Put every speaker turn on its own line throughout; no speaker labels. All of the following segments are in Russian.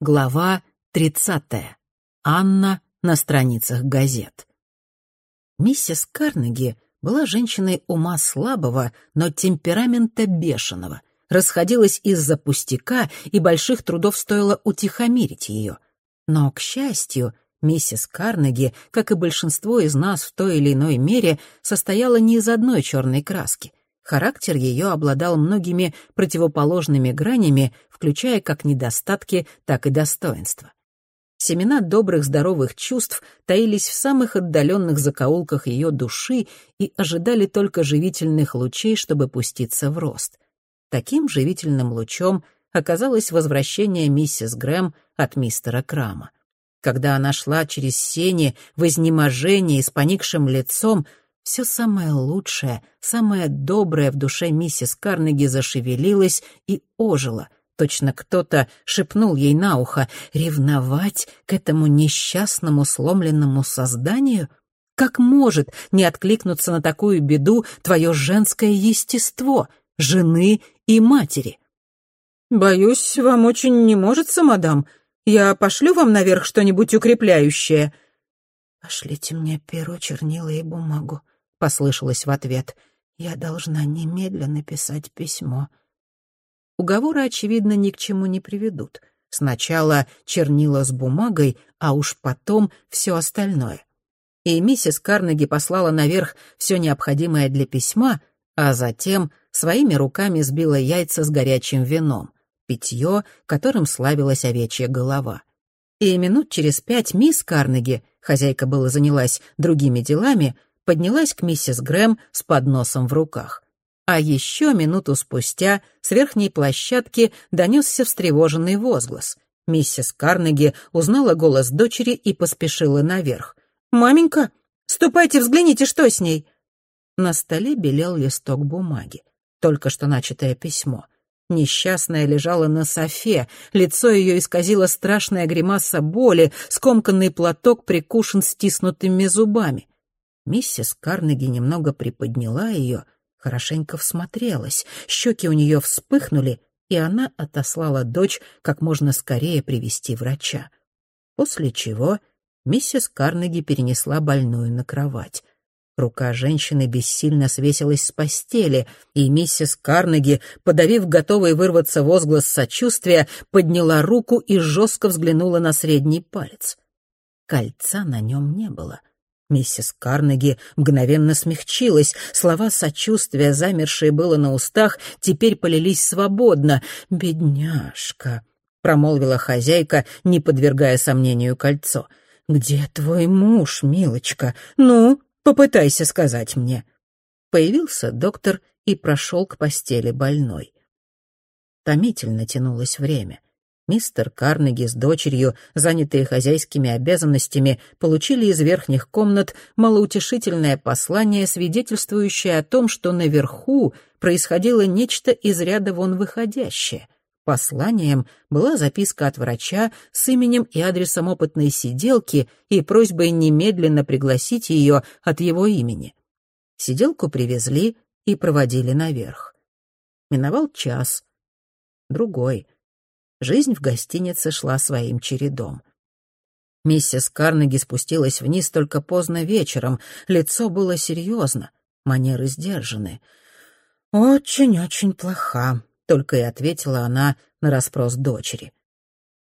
Глава 30. Анна на страницах газет. Миссис Карнеги была женщиной ума слабого, но темперамента бешеного. Расходилась из-за пустяка, и больших трудов стоило утихомирить ее. Но, к счастью, миссис Карнеги, как и большинство из нас в той или иной мере, состояла не из одной черной краски — Характер ее обладал многими противоположными гранями, включая как недостатки, так и достоинства. Семена добрых здоровых чувств таились в самых отдаленных закоулках ее души и ожидали только живительных лучей, чтобы пуститься в рост. Таким живительным лучом оказалось возвращение миссис Грэм от мистера Крама. Когда она шла через сени в изнеможении с поникшим лицом, все самое лучшее, самое доброе в душе миссис Карнеги зашевелилось и ожило. Точно кто-то шепнул ей на ухо «Ревновать к этому несчастному сломленному созданию? Как может не откликнуться на такую беду твое женское естество, жены и матери?»
«Боюсь, вам очень не может, мадам. Я пошлю вам наверх что-нибудь укрепляющее».
«Пошлите мне перо, чернила и бумагу», послышалось в ответ. «Я должна немедленно писать письмо».
Уговоры, очевидно, ни к чему не приведут. Сначала чернила с бумагой, а уж потом все остальное. И миссис Карнеги послала наверх все необходимое для письма, а затем своими руками сбила яйца с горячим вином, питье, которым славилась овечья голова. И минут через пять мисс Карнеги, хозяйка была занялась другими делами, поднялась к миссис Грэм с подносом в руках. А еще минуту спустя с верхней площадки донесся встревоженный возглас. Миссис Карнеги узнала голос дочери и поспешила наверх.
«Маменька, ступайте, взгляните, что с ней!»
На столе белел листок бумаги, только что начатое письмо. Несчастная лежала на софе, лицо ее исказило страшная гримаса боли, скомканный платок прикушен стиснутыми зубами. Миссис Карнеги немного приподняла ее, хорошенько всмотрелась, щеки у нее вспыхнули, и она отослала дочь как можно скорее привести врача. После чего миссис Карнеги перенесла больную на кровать. Рука женщины бессильно свесилась с постели, и миссис Карнеги, подавив готовый вырваться возглас сочувствия, подняла руку и жестко взглянула на средний палец. Кольца на нем не было — Миссис Карнеги мгновенно смягчилась. Слова сочувствия, замершие было на устах, теперь полились свободно. «Бедняжка», — промолвила хозяйка, не подвергая сомнению кольцо. «Где твой муж, милочка? Ну, попытайся сказать мне». Появился доктор и прошел к постели больной. Томительно тянулось время. Мистер Карнеги с дочерью, занятые хозяйскими обязанностями, получили из верхних комнат малоутешительное послание, свидетельствующее о том, что наверху происходило нечто из ряда вон выходящее. Посланием была записка от врача с именем и адресом опытной сиделки и просьбой немедленно пригласить ее от его имени. Сиделку привезли и проводили наверх. Миновал час, другой — жизнь в гостинице шла своим чередом. Миссис Карнеги спустилась вниз только поздно вечером. Лицо было серьезно, манеры сдержаны. «Очень-очень плоха», — только и ответила она на расспрос дочери.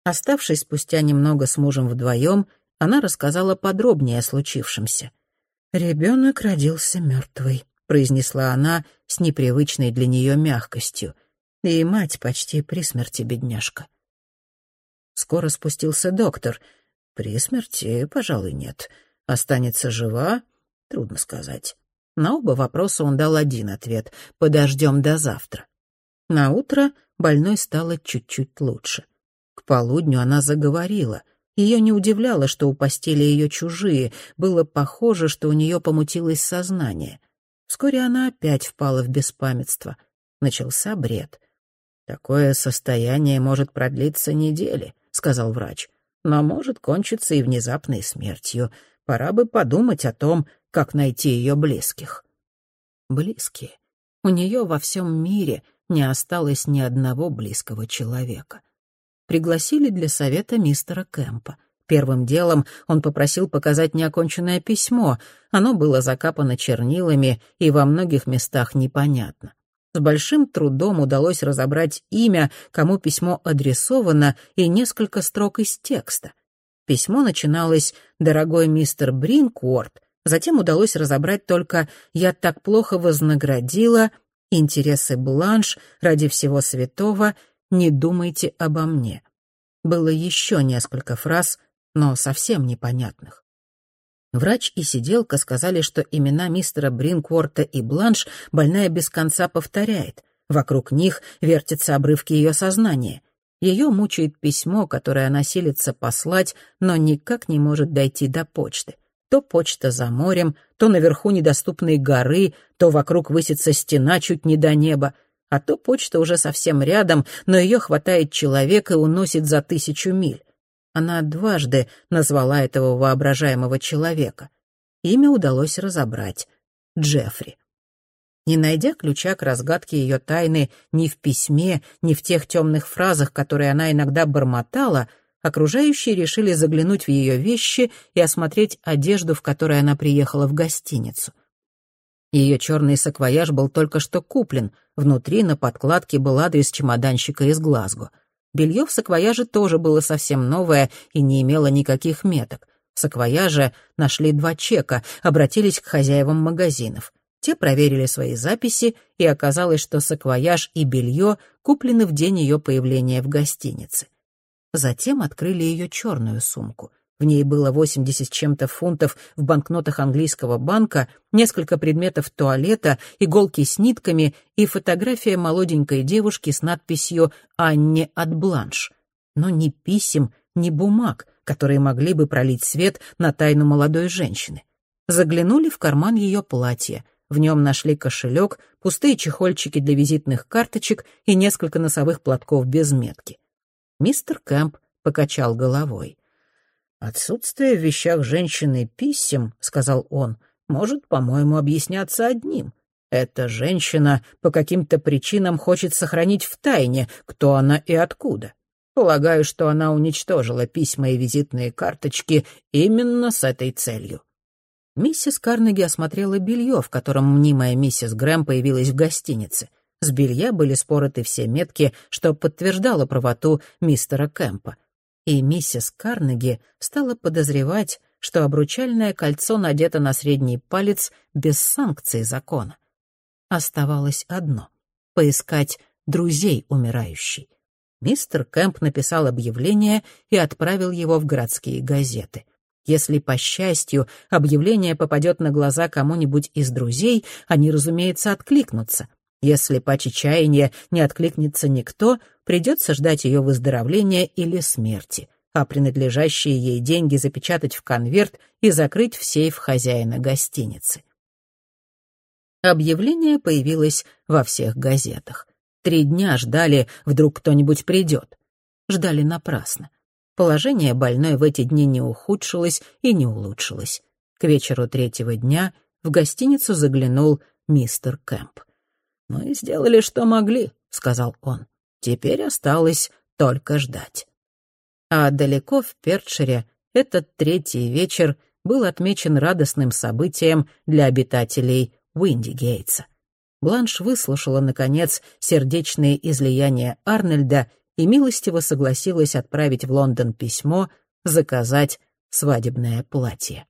Оставшись спустя немного с мужем вдвоем, она рассказала подробнее о случившемся. «Ребенок родился мертвый», — произнесла она с непривычной для нее мягкостью — и мать почти при смерти, бедняжка. Скоро спустился доктор. При смерти, пожалуй, нет. Останется жива? Трудно сказать. На оба вопроса он дал один ответ — подождем до завтра. На утро больной стало чуть-чуть лучше. К полудню она заговорила. Ее не удивляло, что у постели ее чужие. Было похоже, что у нее помутилось сознание. Вскоре она опять впала в беспамятство. Начался бред. «Такое состояние может продлиться недели», — сказал врач, «но может кончиться и внезапной смертью. Пора бы подумать о том, как найти ее близких». Близкие. У нее во всем мире не осталось ни одного близкого человека. пригласили для совета мистера Кэмпа. Первым делом он попросил показать неоконченное письмо. Оно было закапано чернилами и во многих местах непонятно. С большим трудом удалось разобрать имя, кому письмо адресовано, и несколько строк из текста. Письмо начиналось «Дорогой мистер Бринкворт», затем удалось разобрать только «Я так плохо вознаградила», «Интересы Бланш», «Ради всего святого», «Не думайте обо мне». Было еще несколько фраз, но совсем непонятных. Врач и сиделка сказали, что имена мистера Бринкворта и Бланш больная без конца повторяет. Вокруг них вертятся обрывки ее сознания. Ее мучает письмо, которое она силится послать, но никак не может дойти до почты. То почта за морем, то наверху недоступной горы, то вокруг высится стена чуть не до неба, а то почта уже совсем рядом, но ее хватает человек и уносит за тысячу миль. Она дважды назвала этого воображаемого человека. Имя удалось разобрать — Джеффри. Не найдя ключа к разгадке ее тайны ни в письме, ни в тех темных фразах, которые она иногда бормотала, окружающие решили заглянуть в ее вещи и осмотреть одежду, в которой она приехала в гостиницу. Ее черный саквояж был только что куплен, внутри на подкладке был адрес чемоданщика из Глазго — Белье в саквояже тоже было совсем новое и не имело никаких меток. В саквояже нашли два чека, обратились к хозяевам магазинов. Те проверили свои записи, и оказалось, что саквояж и белье куплены в день ее появления в гостинице. Затем открыли ее черную сумку. В ней было 80 с чем-то фунтов в банкнотах английского банка, несколько предметов туалета, иголки с нитками и фотография молоденькой девушки с надписью «Анне от Бланш». Но ни писем, ни бумаг, которые могли бы пролить свет на тайну молодой женщины. Заглянули в карман ее платья. В нем нашли кошелек, пустые чехольчики для визитных карточек и несколько носовых платков без метки. Мистер Кэмп покачал головой. «Отсутствие в вещах женщины писем, — сказал он, — может, по-моему, объясняться одним. Эта женщина по каким-то причинам хочет сохранить в тайне, кто она и откуда. Полагаю, что она уничтожила письма и визитные карточки именно с этой целью». Миссис Карнеги осмотрела белье, в котором мнимая миссис Грэм появилась в гостинице. С белья были спороты все метки, что подтверждало правоту мистера Кэмпа — и миссис Карнеги стала подозревать, что обручальное кольцо надето на средний палец без санкций закона. Оставалось одно — поискать друзей умирающей. Мистер Кэмп написал объявление и отправил его в городские газеты. Если, по счастью, объявление попадет на глаза кому-нибудь из друзей, они, разумеется, откликнутся. Если по чаяния не откликнется никто, придется ждать ее выздоровления или смерти, а принадлежащие ей деньги запечатать в конверт и закрыть в сейф хозяина гостиницы. Объявление появилось во всех газетах. Три дня ждали, вдруг кто-нибудь придет. Ждали напрасно. Положение больной в эти дни не ухудшилось и не улучшилось. К вечеру третьего дня в гостиницу заглянул мистер Кэмп. «Мы сделали, что могли», — сказал он. «Теперь осталось только ждать». А далеко в Пертшире этот третий вечер был отмечен радостным событием для обитателей Уиндигейтса. Бланш выслушала, наконец, сердечные излияния Арнольда и милостиво согласилась отправить в Лондон письмо, заказать свадебное платье.